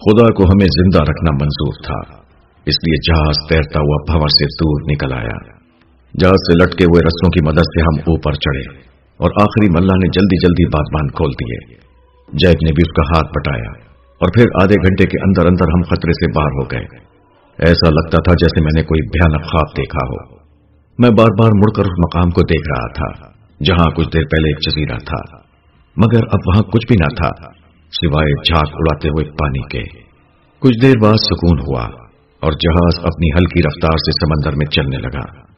خدا کو ہمیں زندہ رکھنا منظور تھا۔ اس لیے جہاز تیرتا ہوا بھور سے دور نکل آیا۔ جہاز سے لٹکے ہوئے رسوں کی مدد سے ہم اوپر چڑھے اور آخری ملا نے جلدی جلدی بات بان کھول دیے۔ جیک نے بھی اس کا ہاتھ بٹایا اور پھر آدھے گھنٹے کے اندر اندر ہم خطرے سے باہر ہو گئے۔ ایسا لگتا تھا جیسے میں نے کوئی بھیانک خواب دیکھا ہو۔ میں بار بار مڑ کر اس مقام کو دیکھ رہا تھا، جہاں کچھ دیر پہلے ایک جزیرہ تھا، مگر اب وہاں کچھ بھی نہ تھا۔ سوائے جھاگ اڑاتے ہوئے پانی کے۔ کچھ دیر بعد سکون ہوا اور جہاز اپنی ہلکی رفتار سے سمندر میں چلنے لگا۔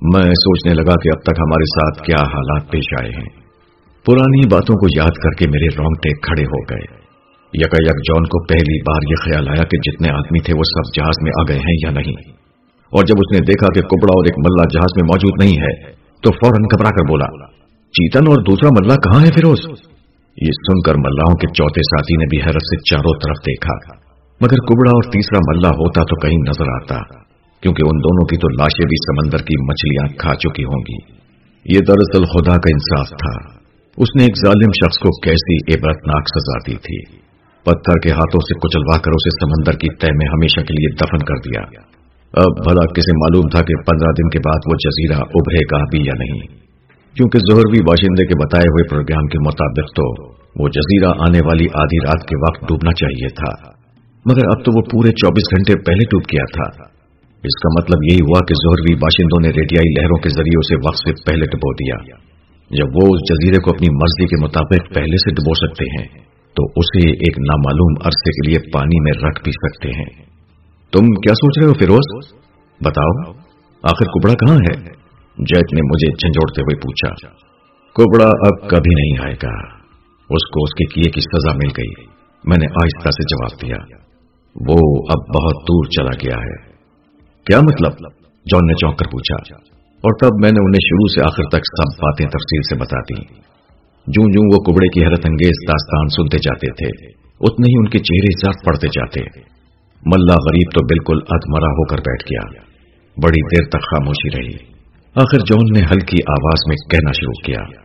میں سوچنے لگا کہ اب تک ہمارے ساتھ کیا حالات پیش آئے ہیں۔ پرانی باتوں کو یاد کر کے میرے رونگٹے کھڑے ہو گئے۔ یکا یک جون کو پہلی بار یہ خیال آیا کہ جتنے آدمی تھے وہ سب جہاز میں آ گئے ہیں یا نہیں۔ اور جب اس نے دیکھا کہ کپڑا اور ایک ملا جہاز میں موجود نہیں ہے تو فوراً گھبرا کر بولا، چیتن اور دوسرا ملا کہاں ہے فیروز؟ یہ سن کر ملاؤں کے چوتھے ساتھی نے بھی حیرت سے چاروں طرف دیکھا۔ مگر کبڑا اور تیسرا ملا ہوتا تو کہیں نظر آتا، کیونکہ ان دونوں کی تو لاشیں بھی سمندر کی مچھلیاں کھا چکی ہوں گی۔ یہ دراصل خدا کا انصاف تھا۔ اس نے ایک ظالم شخص کو کیسی عبرتناک سزا دی تھی۔ پتھر کے ہاتھوں سے کچلوا کر اسے سمندر کی تہ میں ہمیشہ کے لیے دفن کر دیا۔ اب بھلا کسے معلوم تھا کہ پندرہ دن کے بعد وہ جزیرہ ابھرے گا بھی یا نہیں۔ کیونکہ زہروی باشندے کے بتائے ہوئے پروگرام کے مطابق تو وہ جزیرہ آنے والی آدھی رات کے وقت ڈوبنا چاہیے تھا۔ مگر اب تو وہ پورے چوبیس گھنٹے پہلے ڈوب گیا تھا۔ اس کا مطلب یہی ہوا کہ زہروی باشندوں نے ریڈیائی لہروں کے ذریعے اسے وقت سے پہلے ڈبو دیا۔ جب وہ اس جزیرے کو اپنی مرضی کے مطابق پہلے سے ڈبو سکتے ہیں، تو اسے ایک نامعلوم عرصے کے لیے پانی میں رکھ بھی سکتے ہیں۔ تم کیا سوچ رہے ہو فیروز؟ بتاؤ، آخر کپڑا کہاں ہے؟ جیک نے مجھے جھنجھوڑتے ہوئے پوچھا کوبڑا اب کبھی نہیں آئے گا؟ اس کو اس کے کیے کی سزا مل گئی؟ میں نے آہستہ سے جواب دیا، وہ اب بہت دور چلا گیا ہے. کیا مطلب؟ جون نے چونک کر پوچھا، اور تب میں نے انہیں شروع سے آخر تک سب باتیں تفصیل سے بتا دی جوں جوں وہ کبڑے کی حیرت انگیز داستان سنتے جاتے تھے، اتنے ہی ان کے چہرے ساتھ پڑتے جاتے۔ ملا غریب تو بالکل ادمرا ہو کر بیٹھ گیا، بڑی دیر تک خاموشی رہی۔ آخر جون نے ہلکی آواز میں کہنا شروع کیا۔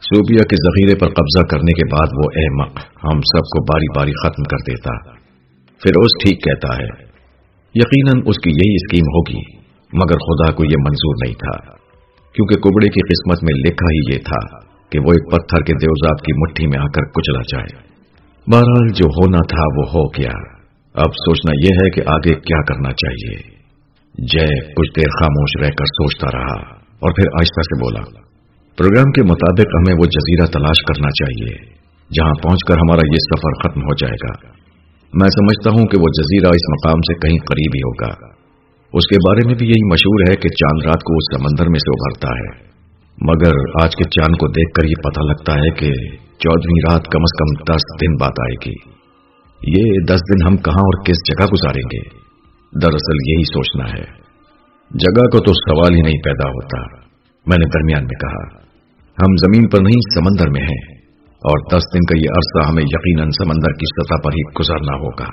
سوبیا کے ذخیرے پر قبضہ کرنے کے بعد وہ احمق، ہم سب کو باری باری ختم کر دیتا۔ فیروز ٹھیک کہتا ہے۔ یقیناً اس کی یہی اسکیم ہوگی، مگر خدا کو یہ منظور نہیں تھا، کیونکہ کبڑے کی قسمت میں لکھا ہی یہ تھا کہ وہ ایک پتھر کے دیوزاد کی مٹھی میں آ کر کچلا جائے۔ بہرحال جو ہونا تھا وہ ہو گیا۔ اب سوچنا یہ ہے کہ آگے کیا کرنا چاہیے۔ جے کچھ دیر خاموش رہ کر سوچتا رہا۔ اور پھر آہستہ سے بولا، پروگرام کے مطابق ہمیں وہ جزیرہ تلاش کرنا چاہیے، جہاں پہنچ کر ہمارا یہ سفر ختم ہو جائے گا. میں سمجھتا ہوں کہ وہ جزیرہ اس مقام سے کہیں قریب ہی ہوگا۔ اس کے بارے میں بھی یہی مشہور ہے کہ چاند رات کو اس سمندر میں سے ابھرتا ہے۔ مگر آج کے چاند کو دیکھ کر یہ پتہ لگتا ہے کہ چودہویں رات کم از کم دس دن بعد آئے گی۔ یہ دس دن ہم کہاں اور کس جگہ گزاریں گے؟ دراصل یہی سوچنا ہے۔ جگہ کو تو سوال ہی نہیں پیدا ہوتا۔ میں نے درمیان میں کہا، ہم زمین پر نہیں، سمندر میں ہیں۔ اور دس دن کا یہ عرصہ ہمیں یقیناً سمندر کی سطح پر ہی گزارنا ہوگا۔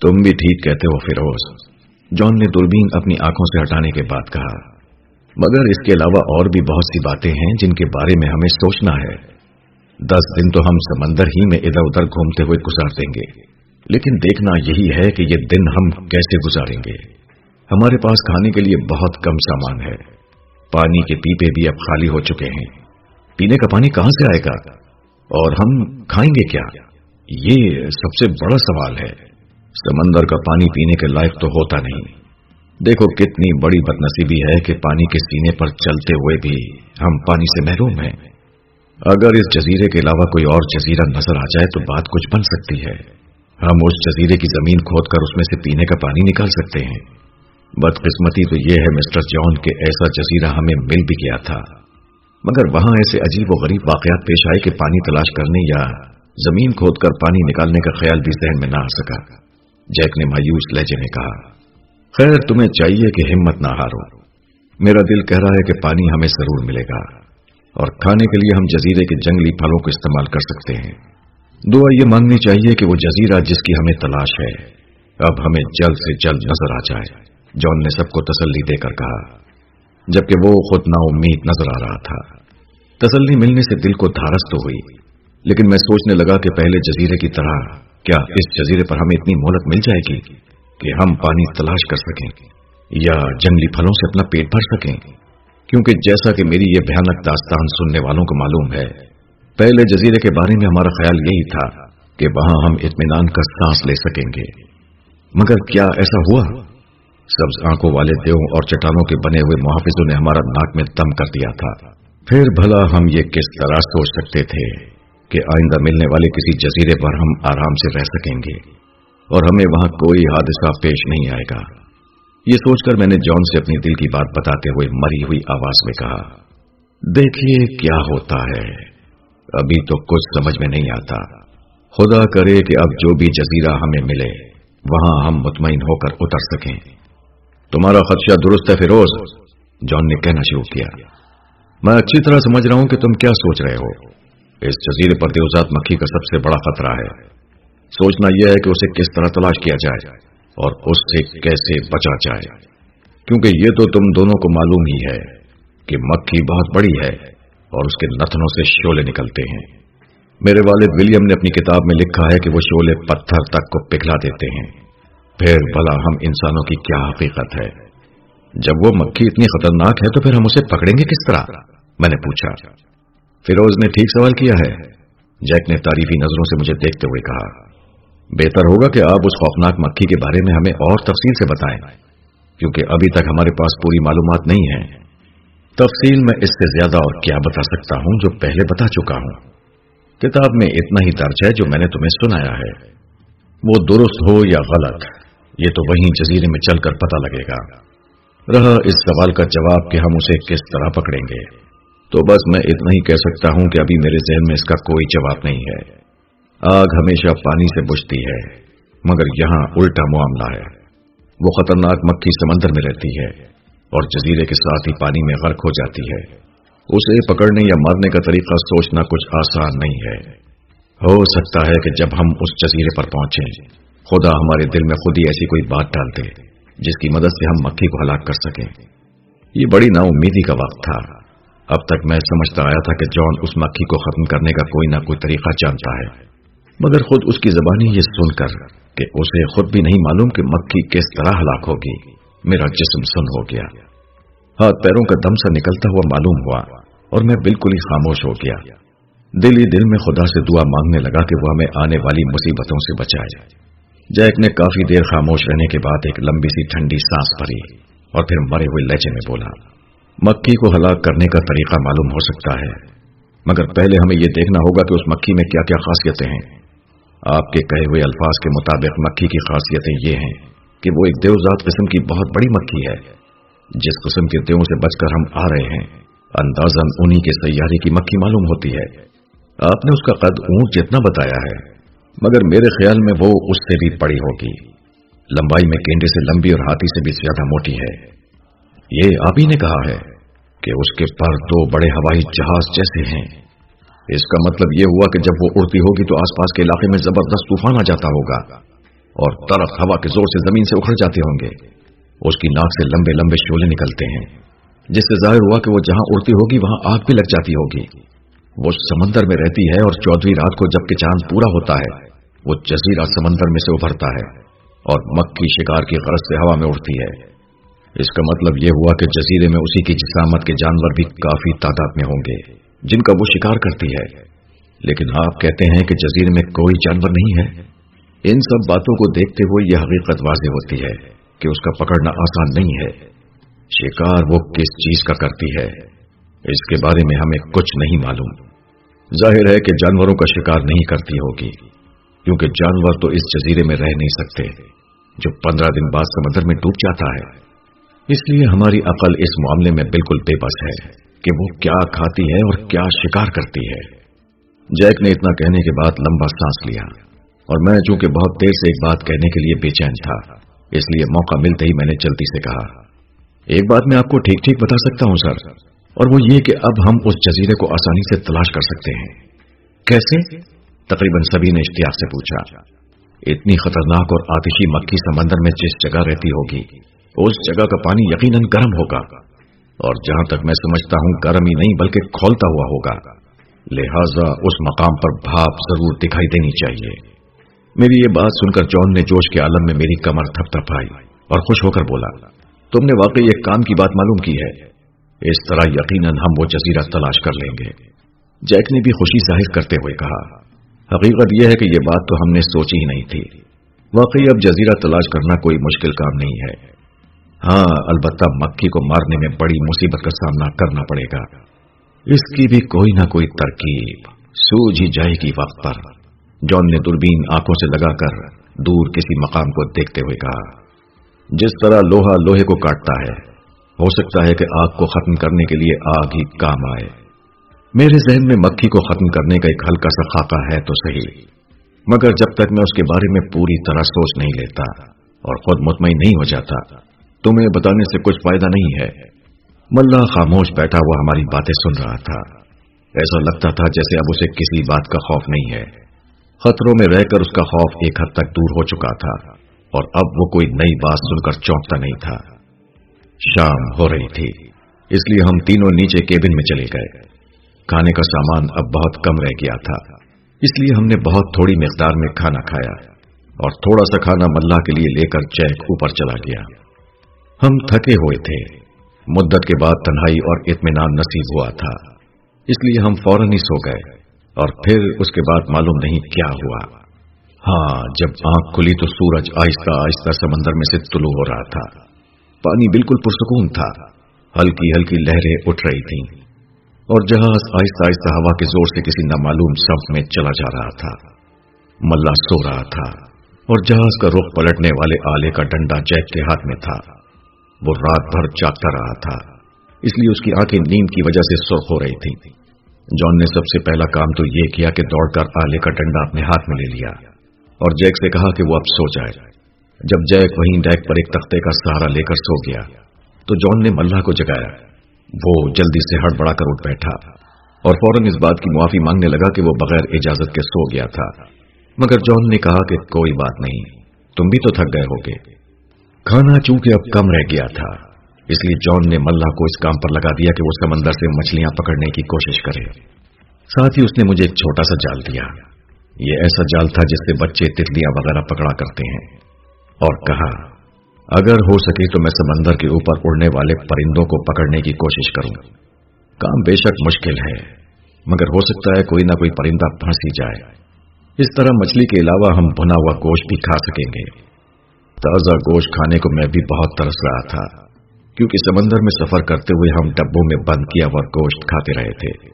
تم بھی ٹھیک کہتے ہو، فیروز۔ جان نے دوربین اپنی آنکھوں سے ہٹانے کے بعد کہا، مگر اس کے علاوہ اور بھی بہت سی باتیں ہیں جن کے بارے میں ہمیں سوچنا ہے۔ دس دن تو ہم سمندر ہی میں ادھر ادھر گھومتے ہوئے گزار دیں گے۔ لیکن دیکھنا یہی ہے کہ یہ دن ہم کیسے گزاریں گے۔ ہمارے پاس کھانے کے لیے بہت کم سامان ہے۔ پانی کے پیپے بھی اب خالی ہو چکے ہیں۔ پینے کا پانی کہاں سے آئے گا؟ اور ہم کھائیں گے کیا؟ یہ سب سے بڑا سوال ہے۔ سمندر کا پانی پینے کے لائق تو ہوتا نہیں۔ دیکھو کتنی بڑی بد نصیبی ہے کہ پانی کے سینے پر چلتے ہوئے بھی ہم پانی سے محروم ہیں۔ اگر اس جزیرے کے علاوہ کوئی اور جزیرہ نظر آ جائے تو بات کچھ بن سکتی ہے۔ ہم اس جزیرے کی زمین کھود کر اس میں سے پینے کا پانی نکال سکتے ہیں۔ بدقسمتی تو یہ ہے مسٹر جان کہ ایسا جزیرہ ہمیں مل بھی گیا تھا۔ مگر وہاں ایسے عجیب و غریب واقعات پیش آئے کہ پانی تلاش کرنے یا زمین کھود کر پانی نکالنے کا خیال بھی ذہن میں نہ آ سکا۔ جیک نے مایوس لہجے میں کہا، خیر، تمہیں چاہیے کہ ہمت نہ ہارو۔ میرا دل کہہ رہا ہے کہ پانی ہمیں ضرور ملے گا۔ اور کھانے کے لیے ہم جزیرے کے جنگلی پھلوں کو استعمال کر سکتے ہیں۔ دعا یہ مانگنی چاہیے کہ وہ جزیرہ جس کی ہمیں تلاش ہے، اب ہمیں جلد سے جلد نظر آ جائے جان نے سب کو تسلی دے کر کہا، جبکہ وہ خود نا امید نظر آ رہا تھا۔ تسلی ملنے سے دل کو دھارس تو ہوئی، لیکن میں سوچنے لگا کہ پہلے جزیرے کی طرح، کیا اس جزیرے پر ہمیں اتنی مہلت مل جائے گی کہ ہم پانی تلاش کر سکیں یا جنگلی پھلوں سے اپنا پیٹ بھر سکیں؟ کیونکہ جیسا کہ میری یہ بھیانک داستان سننے والوں کو معلوم ہے، پہلے جزیرے کے بارے میں ہمارا خیال یہی تھا کہ وہاں ہم اطمینان کا سانس لے سکیں گے۔ مگر کیا ایسا ہوا؟ سبز آنکھوں والے دیوں اور چٹانوں کے بنے ہوئے محافظوں نے ہمارا ناک میں دم کر دیا تھا۔ پھر بھلا ہم یہ کس طرح سوچ سکتے تھے کہ آئندہ ملنے والے کسی جزیرے پر ہم آرام سے رہ سکیں گے اور ہمیں وہاں کوئی حادثہ پیش نہیں آئے گا۔ یہ سوچ کر میں نے جان سے اپنی دل کی بات بتاتے ہوئے مری ہوئی آواز میں کہا، دیکھیے کیا ہوتا ہے. ابھی تو کچھ سمجھ میں نہیں آتا۔ خدا کرے کہ اب جو بھی جزیرہ ہمیں ملے، وہاں ہم مطمئن ہو کر اتر سکیں۔ تمہارا خدشہ درست ہے فیروز، جان نے کہنا شروع کیا۔ میں اچھی طرح سمجھ رہا ہوں کہ تم کیا سوچ رہے ہو۔ اس جزیرے پر دیوزات مکھی کا سب سے بڑا خطرہ ہے۔ سوچنا یہ ہے کہ اسے کس طرح تلاش کیا جائے۔ اور اس سے کیسے بچا جائے۔ کیونکہ یہ تو تم دونوں کو معلوم ہی ہے کہ مکھی بہت بڑی ہے اور اس کے نتنوں سے شولے نکلتے ہیں۔ میرے والد ولیم نے اپنی کتاب میں لکھا ہے کہ وہ شولے پتھر تک کو پگھلا دیتے ہیں۔ پھر بھلا ہم انسانوں کی کیا حقیقت ہے؟ جب وہ مکھی اتنی خطرناک ہے تو پھر ہم اسے پکڑیں گے کس طرح؟ میں نے پوچھا۔ فیروز نے ٹھیک سوال کیا ہے۔ جیک نے تعریفی نظروں سے مجھے دیکھتے ہوئے کہا۔ بہتر ہوگا کہ آپ اس خوفناک مکھی کے بارے میں ہمیں اور تفصیل سے بتائیں، کیونکہ ابھی تک ہمارے پاس پوری معلومات نہیں ہے تفصیل میں اس سے زیادہ اور کیا بتا سکتا ہوں جو پہلے بتا چکا ہوں؟ کتاب میں اتنا ہی درج ہے جو میں نے تمہیں سنایا ہے۔ وہ درست ہو یا غلط، یہ تو وہیں جزیرے میں چل کر پتا لگے گا۔ رہا اس سوال کا جواب کہ ہم اسے کس طرح پکڑیں گے۔ تو بس میں اتنا ہی کہہ سکتا ہوں کہ ابھی میرے ذہن میں اس کا کوئی جواب نہیں ہے۔ آگ ہمیشہ پانی سے بجھتی ہے، مگر یہاں الٹا معاملہ ہے۔ وہ خطرناک مکھی سمندر میں رہتی ہے اور جزیرے کے ساتھ ہی پانی میں غرق ہو جاتی ہے۔ اسے پکڑنے یا مارنے کا طریقہ سوچنا کچھ آسان نہیں ہے۔ ہو سکتا ہے کہ جب ہم اس جزیرے پر پہنچیں، خدا ہمارے دل میں خود ہی ایسی کوئی بات ڈال دے، جس کی مدد سے ہم مکھی کو ہلاک کر سکیں۔ یہ بڑی نا امیدی کا وقت تھا۔ اب تک میں سمجھتا آیا تھا کہ جان اس مکھی کو ختم کرنے کا کوئی نہ کوئی طریقہ جانتا ہے۔ مگر خود اس کی زبانی یہ سن کر کہ اسے خود بھی نہیں معلوم کہ مکھی کس طرح ہلاک ہوگی۔ میرا جسم سن ہو گیا۔ ہاتھ پیروں کا دم سا نکلتا ہوا معلوم ہوا اور میں بالکل ہی خاموش ہو گیا۔ دل ہی دل میں خدا سے دعا مانگنے لگا کہ وہ ہمیں آنے والی مصیبتوں سے بچائے۔ جیک نے کافی دیر خاموش رہنے کے بعد ایک لمبی سی ٹھنڈی سانس بھری اور پھر مرے ہوئے لہجے میں بولا، مکھی کو ہلاک کرنے کا طریقہ معلوم ہو سکتا ہے، مگر پہلے ہمیں یہ دیکھنا ہوگا کہ اس مکھی میں کیا کیا خاصیتیں ہیں۔ آپ کے کہے ہوئے الفاظ کے مطابق مکھی کی خاصیتیں یہ ہیں کہ وہ ایک دیوزات قسم کی بہت بڑی مکھی ہے، جس قسم کے دیو سے بچ کر ہم آ رہے ہیں۔ اندازن انہی کے سیارے کی مکھی معلوم ہوتی ہے۔ آپ نے اس کا قد اونٹ جتنا بتایا ہے، مگر میرے خیال میں وہ اس سے بھی پڑی ہوگی۔ لمبائی میں کینڈے سے لمبی اور ہاتھی سے بھی زیادہ موٹی ہے۔ یہ آپ ہی نے کہا ہے کہ اس کے پر دو بڑے ہوائی جہاز جیسے ہیں۔ اس کا مطلب یہ ہوا کہ جب وہ اڑتی ہوگی تو آس پاس کے علاقے میں زبردست طوفان آ جاتا ہوگا اور طرف ہوا کے زور سے زمین سے اکھڑ جاتے ہوں گے۔ اس کی ناک سے لمبے لمبے شولے نکلتے ہیں، جس سے ظاہر ہوا کہ وہ جہاں اڑتی ہوگی وہاں آگ بھی لگ جاتی ہوگی۔ وہ سمندر میں رہتی ہے اور چودہ رات کو جبکہ چاند پورا ہوتا ہے، وہ جزیرہ سمندر میں سے ابھرتا ہے اور مکھی شکار کی غرض سے ہوا میں اڑتی ہے۔ اس کا مطلب یہ ہوا کہ جزیرے میں اسی کی جسامت کے جانور بھی کافی تعداد میں ہوں گے۔ جن کا وہ شکار کرتی ہے۔ لیکن آپ کہتے ہیں کہ جزیرے میں کوئی جانور نہیں ہے۔ ان سب باتوں کو دیکھتے ہوئے یہ حقیقت واضح ہوتی ہے کہ اس کا پکڑنا آسان نہیں ہے۔ شکار وہ کس چیز کا کرتی ہے؟ اس کے بارے میں ہمیں کچھ نہیں معلوم۔ ظاہر ہے کہ جانوروں کا شکار نہیں کرتی ہوگی، کیونکہ جانور تو اس جزیرے میں رہ نہیں سکتے، جو پندرہ دن بعد سمندر میں ڈوب جاتا ہے۔ اس لیے ہماری عقل اس معاملے میں بالکل بے بس ہے۔ کہ وہ کیا کھاتی ہے اور کیا شکار کرتی ہے۔ جیک نے اتنا کہنے کے بعد لمبا سانس لیا اور میں چونکہ بہت دیر سے ایک بات کہنے کے لیے بے چین تھا، اس لیے موقع ملتے ہی میں نے جلدی سے کہا، ایک بات میں آپ کو ٹھیک ٹھیک بتا سکتا ہوں سر، اور وہ یہ کہ اب ہم اس جزیرے کو آسانی سے تلاش کر سکتے ہیں۔ کیسے؟ تقریباً سبھی نے اشتیاق سے پوچھا۔ اتنی خطرناک اور آتشی مکھی سمندر میں جس جگہ رہتی ہوگی، اس جگہ کا پانی یقیناً گرم ہوگا۔ اور جہاں تک میں سمجھتا ہوں گرم ہی نہیں بلکہ کھولتا ہوا ہوگا، لہذا اس مقام پر بھاپ ضرور دکھائی دینی چاہیے۔ میری یہ بات سن کر جون نے جوش کے عالم میں میری کمر تھپ تھپ آئی اور خوش ہو کر بولا، تم نے واقعی ایک کام کی بات معلوم کی ہے۔ اس طرح یقیناً ہم وہ جزیرہ تلاش کر لیں گے۔ جیک نے بھی خوشی ظاہر کرتے ہوئے کہا، حقیقت یہ ہے کہ یہ بات تو ہم نے سوچی ہی نہیں تھی۔ واقعی اب جزیرہ تلاش کرنا کوئی مشکل کام نہیں ہے۔ ہاں البتہ مکھی کو مارنے میں بڑی مصیبت کا سامنا کرنا پڑے گا۔ اس کی بھی کوئی نہ کوئی ترکیب سوج ہی جائے گی وقت پر۔ جون نے دوربین آنکھوں سے لگا کر دور کسی مقام کو دیکھتے ہوئے کہا، جس طرح لوہا لوہے کو کاٹتا ہے، ہو سکتا ہے کہ آگ کو ختم کرنے کے لیے آگ ہی کام آئے۔ میرے ذہن میں مکھی کو ختم کرنے کا ایک ہلکا سا خاکہ ہے تو صحیح، مگر جب تک میں اس کے بارے میں پوری طرح سوچ نہیں لیتا اور خود مطمئن نہیں ہو جاتا تمہیں بتانے سے کچھ فائدہ نہیں ہے۔ ملا خاموش بیٹھا ہوا ہماری باتیں سن رہا تھا۔ ایسا لگتا تھا جیسے اب اسے کسی بات کا خوف نہیں ہے۔ خطروں میں رہ کر اس کا خوف ایک حد تک دور ہو چکا تھا، اور اب وہ کوئی نئی بات سن کر چونکتا نہیں تھا۔ شام ہو رہی تھی، اس لیے ہم تینوں نیچے کیبن میں چلے گئے۔ کھانے کا سامان اب بہت کم رہ گیا تھا، اس لیے ہم نے بہت تھوڑی مقدار میں کھانا کھایا، اور تھوڑا سا کھانا ملا کے لیے لے کر چیک اوپر چلا گیا۔ ہم تھکے ہوئے تھے۔ مدت کے بعد تنہائی اور اطمینان نصیب ہوا تھا۔ اس لیے ہم فوراً ہی سو گئے اور پھر اس کے بعد معلوم نہیں کیا ہوا۔ ہاں جب آنکھ کھلی تو سورج آہستہ آہستہ سمندر میں سے طلوع ہو رہا تھا۔ پانی بالکل پرسکون تھا۔ ہلکی ہلکی لہریں اٹھ رہی تھیں۔ اور جہاز آہستہ آہستہ ہوا کے زور سے کسی نامعلوم سب میں چلا جا رہا تھا۔ ملا سو رہا تھا۔ اور جہاز کا رخ پلٹنے والے آلے کا ڈنڈا جیک کے ہاتھ میں تھا۔ وہ رات بھر جاگتا رہا تھا۔ اس لیے اس کی آنکھیں نیند کی وجہ سے سرخ ہو رہی تھی جان نے سب سے پہلا کام تو یہ کیا کہ دوڑ کر آلے کا ڈنڈا اپنے ہاتھ میں لے لیا اور جیک سے کہا کہ وہ اب سو جائے۔ جب جیک وہیں ڈیک پر ایک تختے کا سہارا لے کر سو گیا تو جان نے ملا کو جگایا۔ وہ جلدی سے ہڑ بڑا کر اٹھ بیٹھا اور فوراً اس بات کی معافی مانگنے لگا کہ وہ بغیر اجازت کے سو گیا تھا۔ مگر جان نے کہا کہ کوئی بات نہیں، تم بھی تو تھک گئے ہوگے۔ کھانا چونکہ اب کم رہ گیا تھا، اس لیے جان نے ملا کو اس کام پر لگا دیا کہ وہ سمندر سے مچھلیاں پکڑنے کی کوشش کرے۔ ساتھ ہی اس نے مجھے ایک چھوٹا سا جال دیا۔ یہ ایسا جال تھا جس سے بچے تتلیاں وغیرہ پکڑا کرتے ہیں۔ اور کہا، اگر ہو سکے تو میں سمندر کے اوپر اڑنے والے پرندوں کو پکڑنے کی کوشش کروں۔ کام بے شک مشکل ہے، مگر ہو سکتا ہے کوئی نہ کوئی پرندہ پھنسی جائے۔ اس طرح مچھلی کے علاوہ ہم بنا ہوا گوشت بھی کھا سکیں گے۔ تازہ گوشت کھانے کو میں بھی بہت ترس رہا تھا، کیونکہ سمندر میں سفر کرتے ہوئے ہم ڈبوں میں بند کیا ہوا گوشت کھاتے رہے تھے۔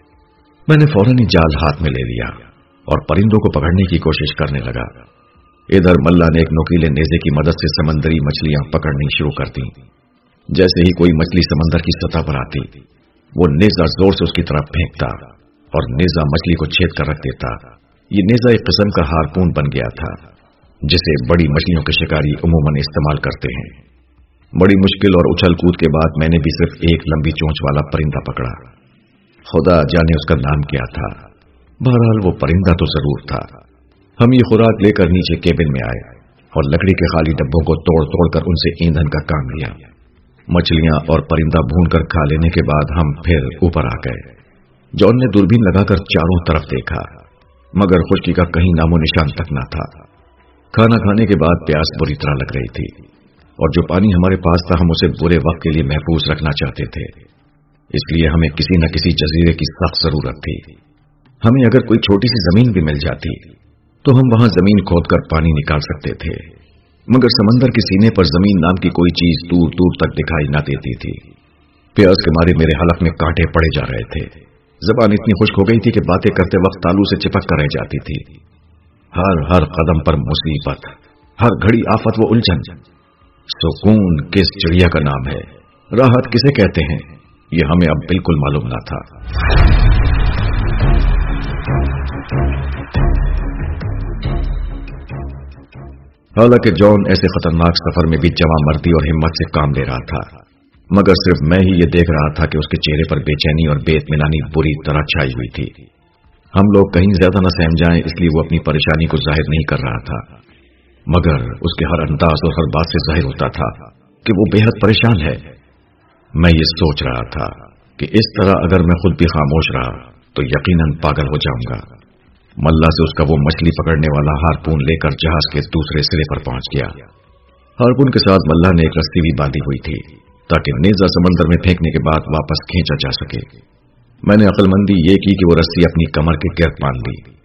میں نے فوراً ہی جال ہاتھ میں لے لیا اور پرندوں کو پکڑنے کی کوشش کرنے لگا۔ ادھر ملا نے ایک نوکیلے نیزے کی مدد سے سمندری مچھلیاں پکڑنی شروع کر دی جیسے ہی کوئی مچھلی سمندر کی سطح پر آتی، وہ نیزا زور سے اس کی طرف پھینکتا اور نیزا مچھلی کو چھید کر رکھ دیتا۔ یہ نیزا ایک قسم کا ہارپون بن گیا تھا۔ جسے بڑی مچھلیوں کے شکاری عموماً استعمال کرتے ہیں۔ بڑی مشکل اور اچھل کود کے بعد میں نے بھی صرف ایک لمبی چونچ والا پرندہ پکڑا۔ خدا جانے اس کا نام کیا تھا۔ بہرحال وہ پرندہ تو ضرور تھا۔ ہم یہ خوراک لے کر نیچے کیبن میں آئے اور لکڑی کے خالی ڈبوں کو توڑ توڑ کر ان سے ایندھن کا کام لیا۔ مچھلیاں اور پرندہ بھون کر کھا لینے کے بعد ہم پھر اوپر آ گئے۔ جون نے دوربین لگا کر چاروں طرف دیکھا، مگر خشکی کا کہیں نام و نشان تک نہ تھا۔ کھانا کھانے کے بعد پیاس بری طرح لگ رہی تھی اور جو پانی ہمارے پاس تھا ہم اسے برے وقت کے لیے محفوظ رکھنا چاہتے تھے۔ اس لیے ہمیں کسی نہ کسی جزیرے کی سخت ضرورت تھی۔ ہمیں اگر کوئی چھوٹی سی زمین بھی مل جاتی تو ہم وہاں زمین کھود کر پانی نکال سکتے تھے۔ مگر سمندر کے سینے پر زمین نام کی کوئی چیز دور دور تک دکھائی نہ دیتی تھی۔ پیاز کے مارے میرے حلق میں کانٹے پڑے جا رہے تھے۔ زبان اتنی خشک ہو گئی تھی کہ باتیں کرتے وقت تالو سے چپک کر رہ جاتی تھی۔ ہر ہر قدم پر مصیبت، ہر گھڑی آفت و الجھن۔ سکون کس چڑیا کا نام ہے؟ راحت کسے کہتے ہیں؟ یہ ہمیں اب بالکل معلوم نہ تھا۔ حالانکہ جان ایسے خطرناک سفر میں بھی جمع مردی اور ہمت سے کام لے رہا تھا۔ مگر صرف میں ہی یہ دیکھ رہا تھا کہ اس کے چہرے پر بے چینی اور بے اطمینانی بری طرح چھائی ہوئی تھی۔ ہم لوگ کہیں زیادہ نہ سہم جائیں، اس لیے وہ اپنی پریشانی کو ظاہر نہیں کر رہا تھا۔ مگر اس کے ہر انداز اور ہر بات سے ظاہر ہوتا تھا کہ وہ بے حد پریشان ہے۔ میں یہ سوچ رہا تھا کہ اس طرح اگر میں خود بھی خاموش رہا، تو یقیناً پاگل ہو جاؤں گا۔ ملا سے اس کا وہ مچھلی پکڑنے والا ہارپون لے کر جہاز کے دوسرے سرے پر پہنچ گیا۔ ہارپون کے ساتھ ملا نے ایک رسی بھی باندھی ہوئی تھی، تاکہ نیزا سمندر میں پھینکنے کے بعد واپس کھینچا جا سکے۔ میں نے عقل مندی یہ کی کہ وہ رسی اپنی کمر کے گرد باندھ لی۔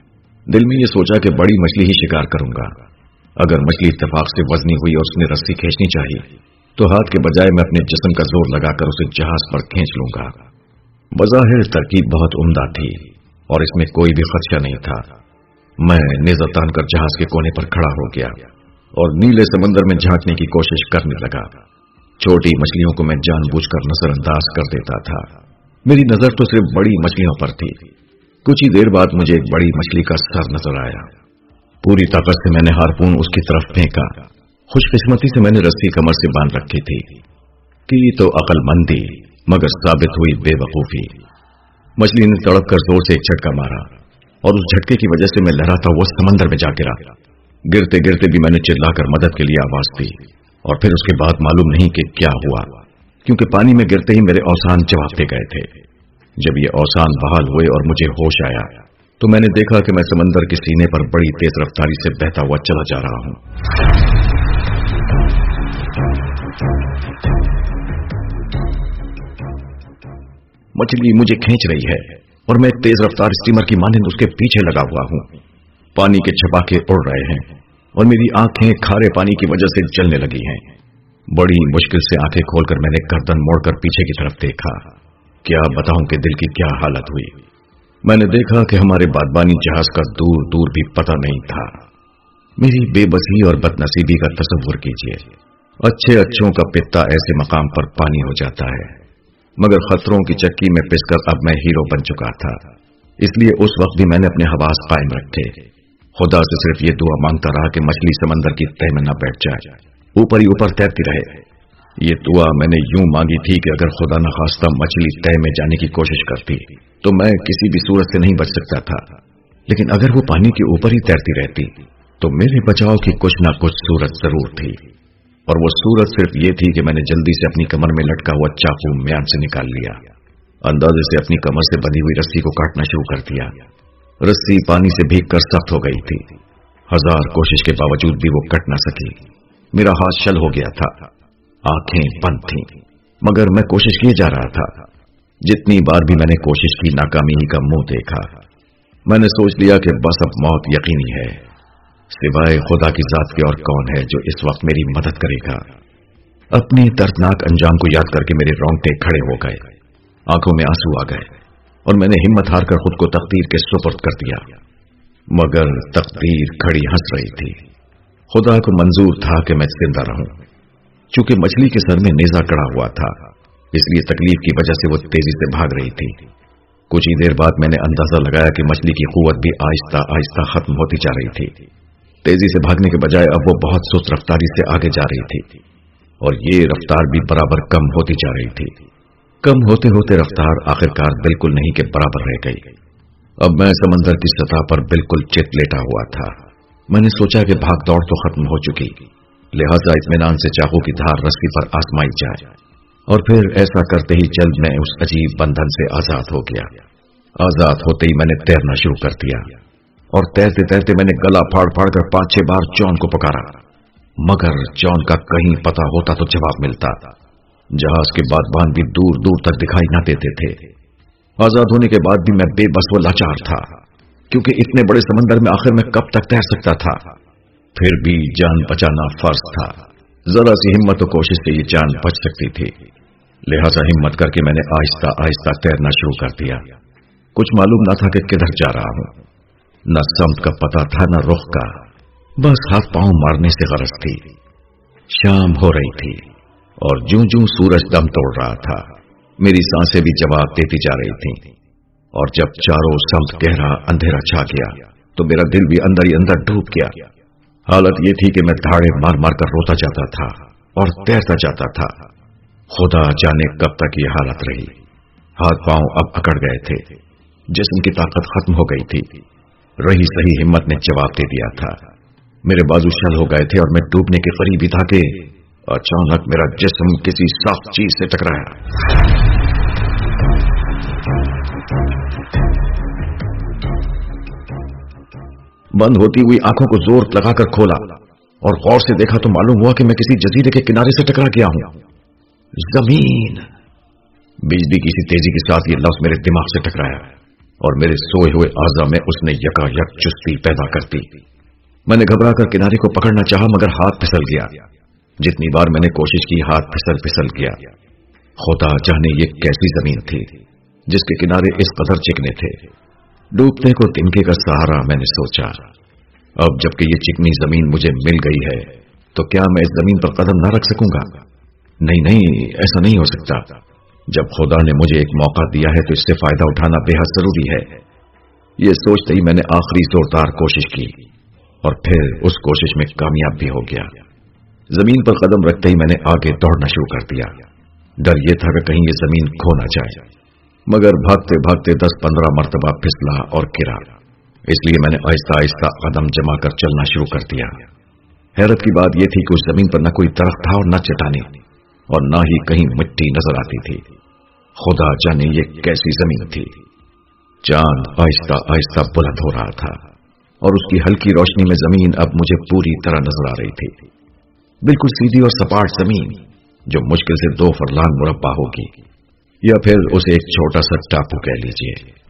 دل میں یہ سوچا کہ بڑی مچھلی ہی شکار کروں گا۔ اگر مچھلی اتفاق سے وزنی ہوئی اور اس نے رسی کھینچنی چاہیے تو ہاتھ کے بجائے میں اپنے جسم کا زور لگا کر اسے جہاز پر کھینچ لوں گا۔ بظاہر ترکیب بہت عمدہ تھی اور اس میں کوئی بھی خدشہ نہیں تھا۔ میں نیزا تان کر جہاز کے کونے پر کھڑا ہو گیا اور نیلے سمندر میں جھانکنے کی کوشش کرنے لگا۔ چھوٹی مچھلیوں کو میں جان بوجھ کر نظر انداز کر دیتا تھا۔ میری نظر تو صرف بڑی مچھلیوں پر تھی۔ کچھ ہی دیر بعد مجھے ایک بڑی مچھلی کا سر نظر آیا۔ پوری طاقت سے میں نے ہارپون اس کی طرف پھینکا۔ خوش قسمتی سے میں نے رسی کمر سے باندھ رکھی تھی۔ کی تو عقل مندی، مگر ثابت ہوئی بے وقوفی۔ مچھلی نے تڑپ کر زور سے ایک جھٹکا مارا، اور اس جھٹکے کی وجہ سے میں لہراتا وہ سمندر میں جا گرا۔ گرتے گرتے بھی میں نے چلا کر مدد کے لیے آواز دی، اور پھر اس کے بعد معلوم نہیں کہ کیا ہوا۔ کیونکہ پانی میں گرتے ہی میرے اوسان جواب دے گئے تھے۔ جب یہ اوسان بحال ہوئے اور مجھے ہوش آیا، تو میں نے دیکھا کہ میں سمندر کے سینے پر بڑی تیز رفتاری سے بہتا ہوا چلا جا رہا ہوں۔ مچھلی مجھے کھینچ رہی ہے اور میں ایک تیز رفتار اسٹیمر کی مانند اس کے پیچھے لگا ہوا ہوں۔ پانی کے چھپا کے اڑ رہے ہیں اور میری آنکھیں کھارے پانی کی وجہ سے جلنے لگی ہیں۔ بڑی مشکل سے آنکھیں کھول کر میں نے گردن موڑ کر پیچھے کی طرف دیکھا کیا بتاؤں کہ دل کی کیا حالت ہوئی۔ میں نے دیکھا کہ ہمارے بادبانی جہاز کا دور دور بھی پتہ نہیں تھا۔ میری بے بسی اور بد نصیبی کا تصور کیجیے اچھے اچھوں کا پتا ایسے مقام پر پانی ہو جاتا ہے۔ مگر خطروں کی چکی میں پس کر اب میں ہیرو بن چکا تھا۔ اس لیے اس وقت بھی میں نے اپنے حواس قائم رکھے۔ خدا سے صرف یہ دعا مانگتا رہا کہ مچھلی سمندر کی تہ میں نہ بیٹھ جائے۔ اوپر ہی اوپر تیرتی رہے۔ یہ دعا میں نے یوں مانگی تھی کہ اگر خدا نخواستہ مچھلی طے میں جانے کی کوشش کرتی تو میں کسی بھی صورت سے نہیں بچ سکتا تھا۔ لیکن اگر وہ پانی کے اوپر ہی تیرتی رہتی تو میرے بچاؤ کی کچھ نہ کچھ صورت ضرور تھی۔ اور وہ صورت صرف یہ تھی کہ میں نے جلدی سے اپنی کمر میں لٹکا ہوا چاقو میان سے نکال لیا۔ اندازے سے اپنی کمر سے بندھی ہوئی رسی کو کاٹنا شروع کر دیا۔ رسی پانی سے بھیگ کر سخت ہو گئی تھی۔ ہزار کوشش کے باوجود بھی وہ کٹ نہ سکی۔ میرا ہاتھ شل ہو گیا تھا، آنکھیں بند تھیں، مگر میں کوشش کیے جا رہا تھا۔ جتنی بار بھی میں نے کوشش کی، ناکامی کا منہ دیکھا۔ میں نے سوچ لیا کہ بس اب موت یقینی ہے۔ سوائے خدا کی ذات کے اور کون ہے جو اس وقت میری مدد کرے گا۔ اپنے دردناک انجام کو یاد کر کے میرے رونگٹے کھڑے ہو گئے۔ آنکھوں میں آنسو آ گئے اور میں نے ہمت ہار کر خود کو تقدیر کے سپرد کر دیا۔ مگر تقدیر کھڑی ہنس رہی تھی۔ خدا کو منظور تھا کہ میں زندہ رہوں۔ چونکہ مچھلی کے سر میں نیزا کڑا ہوا تھا، اس لیے تکلیف کی وجہ سے وہ تیزی سے بھاگ رہی تھی۔ کچھ ہی دیر بعد میں نے اندازہ لگایا کہ مچھلی کی قوت بھی آہستہ آہستہ ختم ہوتی جا رہی تھی۔ تیزی سے بھاگنے کے بجائے اب وہ بہت سست رفتاری سے آگے جا رہی تھی، اور یہ رفتار بھی برابر کم ہوتی جا رہی تھی۔ کم ہوتے ہوتے رفتار آخرکار بالکل نہیں کہ برابر رہ گئی۔ اب میں سمندر کی سطح پر بالکل چت لیٹا ہوا تھا۔ میں نے سوچا کہ بھاگ دوڑ تو ختم ہو چکی، لہذا اطمینان سے چاقو کی دھار رسی پر آسمائی جائے۔ اور پھر ایسا کرتے ہی جلد میں اس عجیب بندھن سے آزاد ہو گیا۔ آزاد ہوتے ہی میں نے تیرنا شروع کر دیا۔ اور تیرتے تیرتے میں نے گلا پھاڑ پھاڑ کر پانچ چھ بار جون کو پکارا۔ مگر جون کا کہیں پتا ہوتا تو جواب ملتا۔ جہاز کے بادبان بھی دور دور تک دکھائی نہ دیتے تھے۔ آزاد ہونے کے بعد بھی میں بے بس و لاچار تھا۔ کیونکہ اتنے بڑے سمندر میں آخر میں کب تک تیر سکتا تھا؟ پھر بھی جان بچانا فرض تھا۔ ذرا سی ہمت و کوشش سے یہ جان بچ سکتی تھی۔ لہذا ہمت کر کے میں نے آہستہ آہستہ تیرنا شروع کر دیا۔ کچھ معلوم نہ تھا کہ کدھر جا رہا ہوں۔ نہ سمت کا پتا تھا، نہ رخ کا۔ بس ہاتھ پاؤں مارنے سے غرض تھی۔ شام ہو رہی تھی اور جوں جوں سورج دم توڑ رہا تھا۔ میری سانسیں بھی جواب دیتی جا رہی تھیں۔ اور جب چاروں سمت گہرا اندھیرا چھا گیا تو میرا دل بھی اندر ہی اندر ڈوب گیا۔ حالت یہ تھی کہ میں دھاڑے مار مار کر روتا جاتا تھا اور تیرتا جاتا تھا۔ خدا جانے کب تک یہ حالت رہی۔ ہاتھ پاؤں اب اکڑ گئے تھے۔ جسم کی طاقت ختم ہو گئی تھی۔ رہی صحیح ہمت نے جواب دے دیا تھا۔ میرے بازو شل ہو گئے تھے اور میں ڈوبنے کے قریب ہی تھا کہ اچانک میرا جسم کسی صاف چیز سے ٹکرایا۔ بند ہوتی ہوئی آنکھوں کو زور لگا کر کھولا اور غور سے دیکھا تو معلوم ہوا کہ میں کسی جزیرے کے کنارے سے ٹکرا گیا ہوں۔ زمین۔ بجلی کسی تیزی کے ساتھ یہ لفظ میرے دماغ سے ٹکرایا اور میرے سوئے ہوئے آزا میں اس نے یکا یک چستی پیدا کر دی۔ میں نے گھبرا کر کنارے کو پکڑنا چاہا مگر ہاتھ پھسل گیا۔ جتنی بار میں نے کوشش کی ہاتھ پھسل پھسل گیا۔ خدا جانے یہ کیسی زمین تھی۔ جس کے کنارے اس قدر چکنے تھے۔ ڈوبنے کو تنکے کا سہارا میں نے سوچا۔ اب جبکہ یہ چکنی زمین مجھے مل گئی ہے، تو کیا میں اس زمین پر قدم نہ رکھ سکوں گا؟ نہیں نہیں، ایسا نہیں ہو سکتا۔ جب خدا نے مجھے ایک موقع دیا ہے تو اس سے فائدہ اٹھانا بے حد ضروری ہے۔ یہ سوچتے ہی میں نے آخری زوردار کوشش کی، اور پھر اس کوشش میں کامیاب بھی ہو گیا۔ زمین پر قدم رکھتے ہی میں نے آگے دوڑنا شروع کر دیا۔ ڈر یہ تھا کہ کہیں یہ زمین کھو نہ جائے۔ مگر بھاگتے بھاگتے دس پندرہ مرتبہ پھسلا اور گرا۔ اس لیے میں نے آہستہ آہستہ قدم جما کر چلنا شروع کر دیا۔ حیرت کی بات یہ تھی کہ اس زمین پر نہ کوئی درخت تھا اور نہ چٹانی اور نہ ہی کہیں مٹی نظر آتی تھی۔ خدا جانے یہ کیسی زمین تھی۔ چاند آہستہ آہستہ بلند ہو رہا تھا، اور اس کی ہلکی روشنی میں زمین اب مجھے پوری طرح نظر آ رہی تھی۔ بالکل سیدھی اور سپاٹ زمین، جو مشکل سے دو فرلان مربع ہوگی۔ یا پھر اسے ایک چھوٹا سا ٹاپو کہہ لیجیے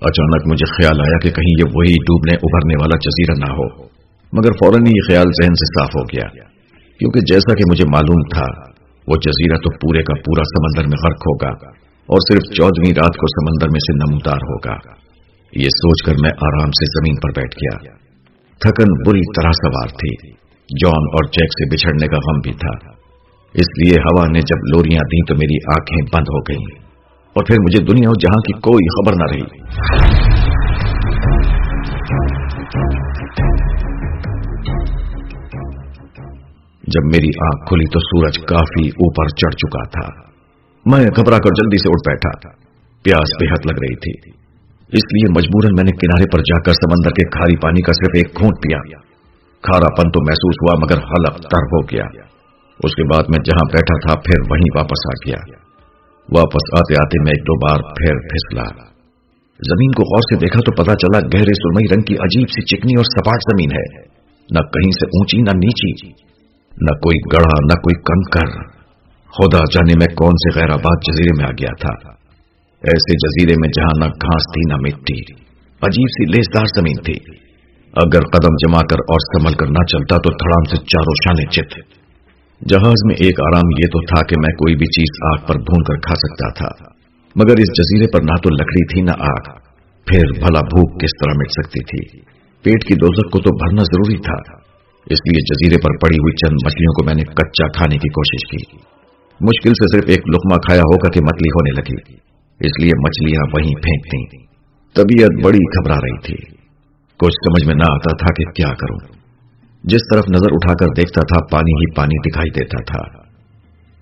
اچانک مجھے خیال آیا کہ کہیں یہ وہی ڈوبنے ابھرنے والا جزیرہ نہ ہو۔ مگر فوراً یہ خیال ذہن سے صاف ہو گیا۔ کیونکہ جیسا کہ مجھے معلوم تھا، وہ جزیرہ تو پورے کا پورا سمندر میں غرق ہوگا اور صرف چودہویں رات کو سمندر میں سے نمودار ہوگا۔ یہ سوچ کر میں آرام سے زمین پر بیٹھ گیا۔ تھکن بری طرح سوار تھی۔ جان اور جیک سے بچھڑنے کا غم بھی تھا۔ اس لیے ہوا نے جب لوریاں دی تو میری آنکھیں بند ہو گئیں اور پھر مجھے دنیا جہاں کی کوئی خبر نہ رہی۔ جب میری آنکھ کھلی تو سورج کافی اوپر چڑھ چکا تھا۔ میں گھبرا کر جلدی سے اٹھ بیٹھا۔ پیاس بے حد لگ رہی تھی۔ اس لیے مجبوراً میں نے کنارے پر جا کر سمندر کے کھاری پانی کا صرف ایک گھونٹ پیا۔ کھارا پن تو محسوس ہوا مگر حلق تر ہو گیا۔ اس کے بعد میں جہاں بیٹھا تھا، پھر وہیں واپس آ گیا۔ واپس آتے آتے میں ایک دو بار پھر پھسلا۔ زمین کو غور سے دیکھا تو پتا چلا گہرے سرمئی رنگ کی عجیب سی چکنی اور سپاٹ زمین ہے۔ نہ کہیں سے اونچی، نہ نیچی۔ نہ کوئی گڑھا، نہ کوئی کنکر۔ خدا جانے میں کون سے غیر آباد جزیرے میں آ گیا تھا۔ ایسے جزیرے میں جہاں نہ گھاس تھی، نہ مٹی۔ عجیب سی لیسدار زمین تھی۔ اگر قدم جما کر اور سنبھل کر نہ چلتا تو تھڑام سے چاروں شانے چت۔ جہاز میں ایک آرام یہ تو تھا کہ میں کوئی بھی چیز آگ پر بھون کر کھا سکتا تھا، مگر اس جزیرے پر نہ تو لکڑی تھی نہ آگ۔ پھر بھلا بھوک کس طرح مٹ سکتی تھی؟ پیٹ کی دوزک کو تو بھرنا ضروری تھا۔ اس لیے جزیرے پر پڑی ہوئی چند مچھلیوں کو میں نے کچا کھانے کی کوشش کی۔ مشکل سے صرف ایک لقمہ کھایا ہوگا کہ متلی ہونے لگی۔ اس لیے مچھلیاں وہیں پھینک دیں طبیعت بڑی گھبرا رہی تھی۔ کچھ سمجھ میں نہ آتا تھا کہ کیا کروں۔ جس طرف نظر اٹھا کر دیکھتا تھا، پانی ہی پانی دکھائی دیتا تھا۔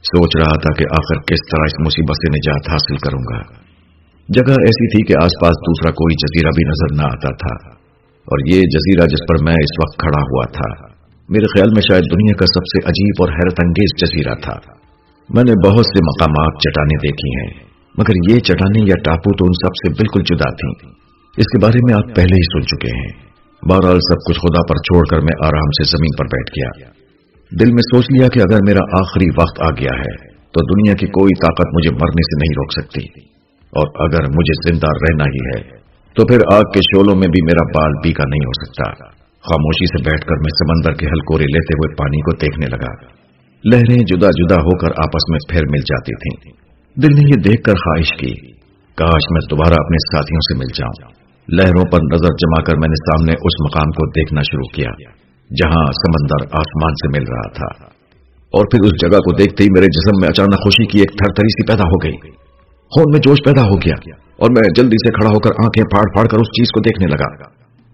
سوچ رہا تھا کہ آخر کس طرح اس مصیبت سے نجات حاصل کروں گا۔ جگہ ایسی تھی کہ آس پاس دوسرا کوئی جزیرہ بھی نظر نہ آتا تھا۔ اور یہ جزیرہ جس پر میں اس وقت کھڑا ہوا تھا، میرے خیال میں شاید دنیا کا سب سے عجیب اور حیرت انگیز جزیرہ تھا۔ میں نے بہت سے مقامات چٹانیں دیکھی ہیں، مگر یہ چٹانیں یا ٹاپو تو ان سب سے بالکل جدا تھیں۔ اس کے بارے میں آپ پہلے ہی سن چکے ہیں۔ بہرحال سب کچھ خدا پر چھوڑ کر میں آرام سے زمین پر بیٹھ گیا۔ دل میں سوچ لیا کہ اگر میرا آخری وقت آ گیا ہے، تو دنیا کی کوئی طاقت مجھے مرنے سے نہیں روک سکتی۔ اور اگر مجھے زندہ رہنا ہی ہے، تو پھر آگ کے شولوں میں بھی میرا بال بیکا نہیں ہو سکتا۔ خاموشی سے بیٹھ کر میں سمندر کے ہلکورے لیتے ہوئے پانی کو دیکھنے لگا۔ لہریں جدا جدا ہو کر آپس میں پھر مل جاتی تھیں۔ دل نے یہ دیکھ کر خواہش کی، کاش میں دوبارہ اپنے ساتھیوں سے مل جاؤں۔ لہروں پر نظر جما کر میں نے سامنے اس مقام کو دیکھنا شروع کیا، جہاں سمندر آسمان سے مل رہا تھا۔ اور پھر اس جگہ کو دیکھتے ہی میرے جسم میں اچانک خوشی کی ایک تھر تھری سی پیدا ہو گئی۔ خون میں جوش پیدا ہو گیا اور میں جلدی سے کھڑا ہو کر آنکھیں پھاڑ پھاڑ کر اس چیز کو دیکھنے لگا۔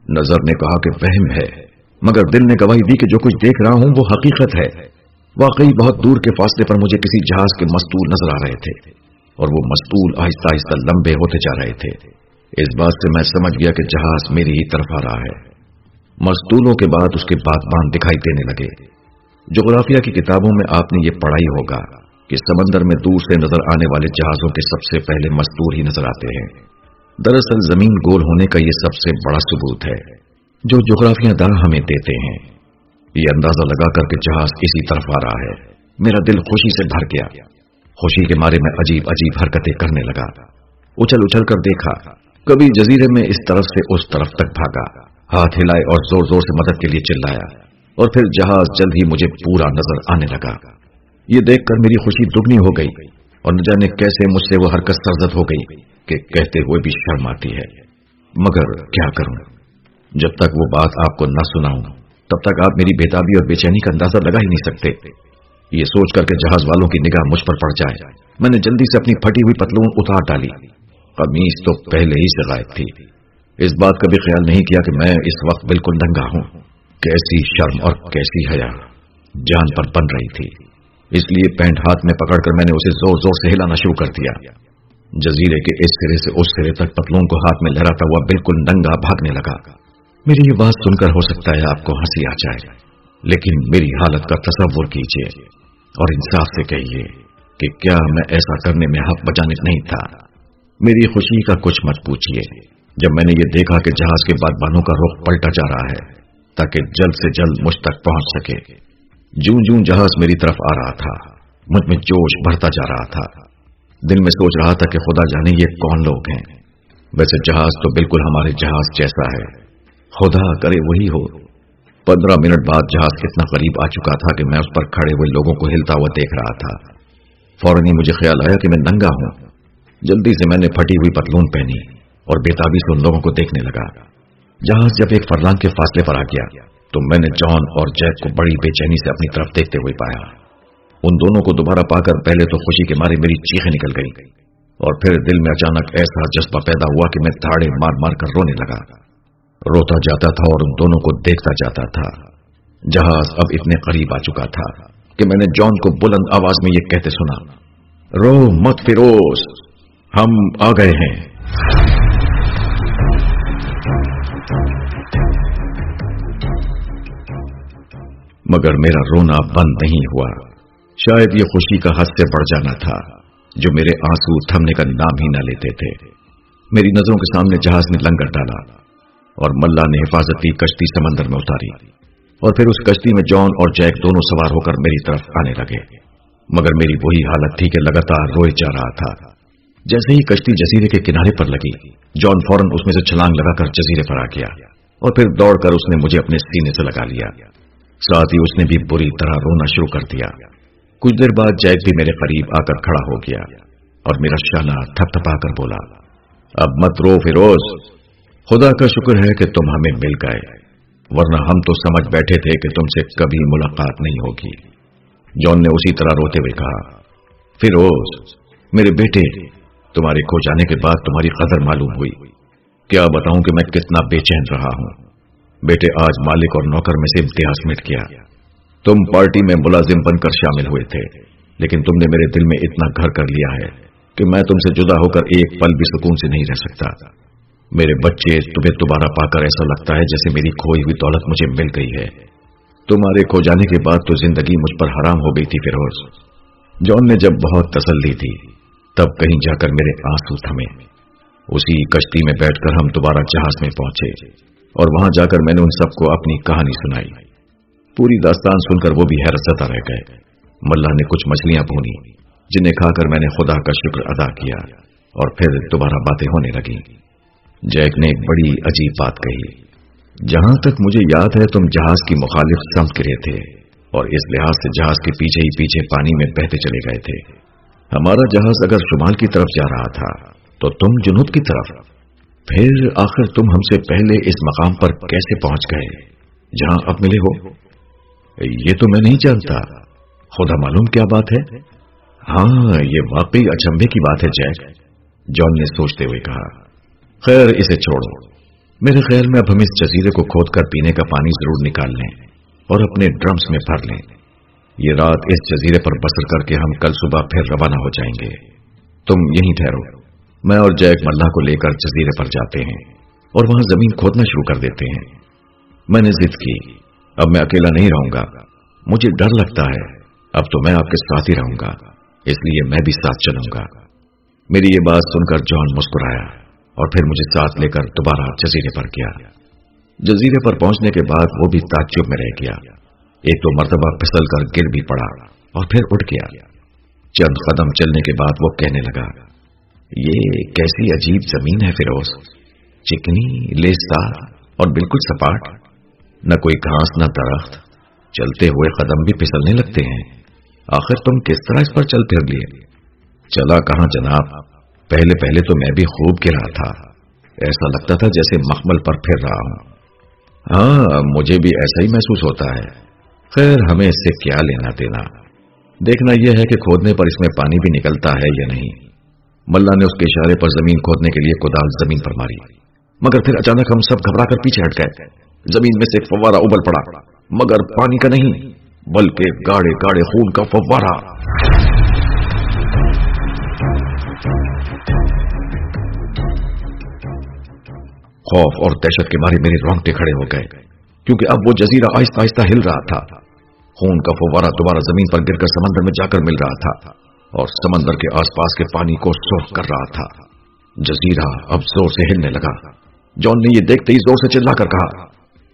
نظر نے کہا کہ وہم ہے، مگر دل نے گواہی دی کہ جو کچھ دیکھ رہا ہوں وہ حقیقت ہے۔ واقعی بہت دور کے فاصلے پر مجھے کسی جہاز کے مستول نظر آ رہے تھے اور وہ مستول آہستہ آہستہ لمبے ہوتے جا رہے تھے۔ اس بات سے میں سمجھ گیا کہ جہاز میری ہی طرف آ رہا ہے۔ مستولوں کے بعد اس کے بادبان دکھائی دینے لگے۔ جغرافیہ کی کتابوں میں آپ نے یہ پڑھائی ہوگا کہ سمندر میں دور سے نظر آنے والے جہازوں کے سب سے پہلے مزدور ہی نظر آتے ہیں۔ دراصل زمین گول ہونے کا یہ سب سے بڑا ثبوت ہے۔ جو جغرافیہ دار ہمیں دیتے ہیں۔ یہ اندازہ لگا کر کے جہاز کسی طرف آ رہا ہے۔ میرا دل خوشی سے بھر گیا۔ خوشی کے مارے میں عجیب عجیب حرکتیں کرنے لگا۔ اچھل اچھل کر دیکھا۔ کبھی جزیرے میں اس طرف سے اس طرف تک بھاگا، ہاتھ ہلائے اور زور زور سے مدد کے لیے چلایا، اور پھر جہاز جلد ہی مجھے پورا نظر آنے لگا۔ یہ دیکھ کر میری خوشی دگنی ہو گئی، اور نہ جانے کیسے مجھ سے وہ حرکت سرزد ہو گئی کہ کہتے ہوئے بھی شرم آتی ہے۔ مگر کیا کروں؟ جب تک وہ بات آپ کو نہ سناؤں، تب تک آپ میری بیتابی اور بے چینی کا اندازہ لگا ہی نہیں سکتے۔ یہ سوچ کر کے جہاز والوں کی نگاہ مجھ پر پڑ جائے۔ میں نے جلدی سے اپنی پھٹی ہوئی پتلون اتار ڈالی۔ قمیص تو پہلے ہی سے غائب تھی۔ اس بات کا بھی خیال نہیں کیا کہ میں اس وقت بالکل ننگا ہوں۔ کیسی شرم اور کیسی حیا جان پر بن رہی تھی۔ اس لیے پینٹ ہاتھ میں پکڑ کر میں نے اسے زور زور سے ہلانا شروع کر دیا۔ جزیرے کے اس سرے سے اس سرے تک پتلون کو ہاتھ میں لہراتا ہوا بالکل ننگا بھاگنے لگا۔ میری یہ بات سن کر ہو سکتا ہے آپ کو ہنسی آ جائے۔ لیکن میری حالت کا تصور کیجیے اور انصاف سے کہیے کہ کیا میں ایسا کرنے میں حق بجانے نہیں تھا۔ میری خوشی کا کچھ مت پوچھیے۔ جب میں نے یہ دیکھا کہ جہاز کے بادبانوں کا رخ پلٹا جا رہا ہے، تاکہ جلد سے جلد مجھ تک پہنچ سکے۔ جوں جوں جہاز میری طرف آ رہا تھا، مجھ میں جوش بڑھتا جا رہا تھا۔ دل میں سوچ رہا تھا کہ خدا جانے یہ کون لوگ ہیں۔ ویسے جہاز تو بالکل ہمارے جہاز جیسا ہے۔ خدا کرے وہی ہو۔ پندرہ منٹ بعد جہاز کتنا قریب آ چکا تھا کہ میں اس پر کھڑے ہوئے لوگوں کو ہلتا ہوا دیکھ رہا تھا۔ فوراً ہی مجھے خیال آیا کہ میں ننگا ہوں۔ جلدی سے میں نے پھٹی ہوئی پتلون پہنی اور بیتابی سے ان لوگوں کو دیکھنے لگا۔ جہاز جب ایک فرلان کے فاصلے پر آ گیا، تو میں نے جان اور جیک کو بڑی بے چینی سے اپنی طرف دیکھتے ہوئے پایا۔ ان دونوں کو دوبارہ پا کر پہلے تو خوشی کے مارے میری چیخیں نکل گئی اور پھر دل میں اچانک ایسا جذبہ پیدا ہوا کہ میں تھاڑے مار مار کر رونے لگا۔ روتا جاتا تھا اور ان دونوں کو دیکھتا جاتا تھا، جہاز اب اتنے قریب آ چکا تھا کہ میں نے جان کو بلند آواز میں یہ کہتے سنا، رو مت فروز ہم آ گئے ہیں۔ مگر میرا رونا بند نہیں ہوا۔ شاید یہ خوشی کا حد سے بڑھ جانا تھا جو میرے آنسو تھمنے کا نام ہی نہ لیتے تھے۔ میری نظروں کے سامنے جہاز نے لنگر ڈالا اور ملا نے حفاظتی کشتی سمندر میں اتاری۔ اور پھر اس کشتی میں جان اور جیک دونوں سوار ہو کر میری طرف آنے لگے۔ مگر میری وہی حالت تھی کہ لگاتار روئے جا رہا تھا۔ جیسے ہی کشتی جزیرے کے کنارے پر لگی، جان فوراً اس میں سے چھلانگ لگا کر جزیرے پر آ گیا اور پھر دوڑ کر اس نے مجھے اپنے سینے سے لگا لیا۔ ساتھ ہی اس نے بھی بری طرح رونا شروع کر دیا۔ کچھ دیر بعد جیک بھی میرے قریب آ کر کھڑا ہو گیا اور میرا شانہ تھپ تھپا کر بولا، اب مت رو فیروز۔ خدا کا شکر ہے کہ تم ہمیں مل گئے، ورنہ ہم تو سمجھ بیٹھے تھے کہ تم سے کبھی ملاقات نہیں ہوگی۔ جون نے اسی طرح روتے ہوئے کہا، فیروز، میرے بیٹے تمہارے کھو جانے کے بعد تمہاری قدر معلوم ہوئی۔ کیا بتاؤں کہ میں کتنا بے چین رہا ہوں۔ بیٹے، آج مالک اور نوکر میں سے امتیاز مٹ گیا۔ تم پارٹی میں ملازم بن کر شامل ہوئے تھے، لیکن تم نے میرے دل میں اتنا گھر کر لیا ہے کہ میں تم سے جدا ہو کر ایک پل بھی سکون سے نہیں رہ سکتا۔ میرے بچے، تمہیں دوبارہ پا کر ایسا لگتا ہے جیسے میری کھوئی ہوئی دولت مجھے مل گئی ہے۔ تمہارے کھو جانے کے بعد تو زندگی مجھ پر حرام ہو گئی تھی فیروز۔ جون نے جب بہت تسلی تھی تب کہیں جا کر میرے آنسو تھمے۔ اسی کشتی میں بیٹھ کر ہم دوبارہ جہاز میں پہنچے اور وہاں جا کر میں نے ان سب کو اپنی کہانی سنائی۔ پوری داستان سن کر وہ بھی حیرت زدہ رہ گئے۔ ملا نے کچھ مچھلیاں بھونی جنہیں کھا کر میں نے خدا کا شکر ادا کیا اور پھر دوبارہ باتیں ہونے لگی جیک نے ایک بڑی عجیب بات کہی۔ جہاں تک مجھے یاد ہے تم جہاز کی مخالف سمت گرے تھے اور اس لحاظ سے جہاز کے پیچھے ہی پیچھے پانی میں بہتے چلے گئے تھے۔ ہمارا جہاز اگر شمال کی طرف جا رہا تھا، تو تم جنوب کی طرف۔ پھر آخر تم ہم سے پہلے اس مقام پر کیسے پہنچ گئے؟ جہاں اب ملے ہو؟ یہ تو میں نہیں جانتا۔ خدا معلوم کیا بات ہے؟ ہاں یہ واقعی اچمبے کی بات ہے، جیک۔ جان نے سوچتے ہوئے کہا، خیر، اسے چھوڑو۔ میرے خیال میں اب ہم اس جزیرے کو کھود کر پینے کا پانی ضرور نکال لیں اور اپنے ڈرمز میں بھر لیں۔ یہ رات اس جزیرے پر بسر کر کے ہم کل صبح پھر روانہ ہو جائیں گے۔ تم یہیں ٹھہرو۔ میں اور جیک ملا کو لے کر جزیرے پر جاتے ہیں اور وہاں زمین کھودنا شروع کر دیتے ہیں۔ میں نے ضد کی۔ اب میں اکیلا نہیں رہوں گا۔ مجھے ڈر لگتا ہے۔ اب تو میں آپ کے ساتھ ہی رہوں گا۔ اس لیے میں بھی ساتھ چلوں گا۔ میری یہ بات سن کر جان مسکرایا اور پھر مجھے ساتھ لے کر دوبارہ جزیرے پر گیا۔ جزیرے پر پہنچنے کے بعد وہ بھی تعجب میں رہ گیا۔ ایک تو مرتبہ پھسل کر گر بھی پڑا اور پھر اٹھ گیا۔ چند قدم چلنے کے بعد وہ کہنے لگا، یہ کیسی عجیب زمین ہے فیروز، چکنی لیسدار اور بالکل سپاٹ۔ نہ کوئی گھاس، نہ درخت۔ چلتے ہوئے قدم بھی پھسلنے لگتے ہیں۔ آخر تم کس طرح اس پر چل پھر لیے؟ چلا کہاں جناب؟ پہلے پہلے تو میں بھی خوب گرا تھا۔ ایسا لگتا تھا جیسے مخمل پر پھر رہا ہوں۔ ہاں مجھے بھی ایسا ہی محسوس ہوتا ہے۔ خیر ہمیں اس سے کیا لینا دینا۔ دیکھنا یہ ہے کہ کھودنے پر اس میں پانی بھی نکلتا ہے یا نہیں۔ ملا نے اس کے اشارے پر زمین کھودنے کے لیے کدال زمین پر ماری۔ مگر پھر اچانک ہم سب گھبرا کر پیچھے ہٹ گئے۔ زمین میں سے ایک فوارہ ابل پڑا۔ مگر پانی کا نہیں، بلکہ گاڑے گاڑے خون کا فوارہ۔ خوف اور دہشت کے مارے میرے رونگٹے کھڑے ہو گئے۔ کیونکہ اب وہ جزیرہ آہستہ آہستہ ہل رہا تھا۔ خون کا فوارہ دوبارہ زمین پر گر کر سمندر میں جا کر مل رہا تھا اور سمندر کے آس پاس کے پانی کو سرخ کر رہا تھا۔ جزیرہ اب زور سے ہلنے لگا۔ جون نے یہ دیکھتے ہی زور سے چلا کر کہا،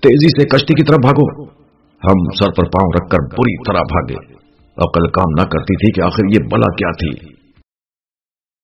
تیزی سے کشتی کی طرف بھاگو۔ ہم سر پر پاؤں رکھ کر بری طرح بھاگے۔ عقل کام نہ کرتی تھی کہ آخر یہ بلا کیا تھی۔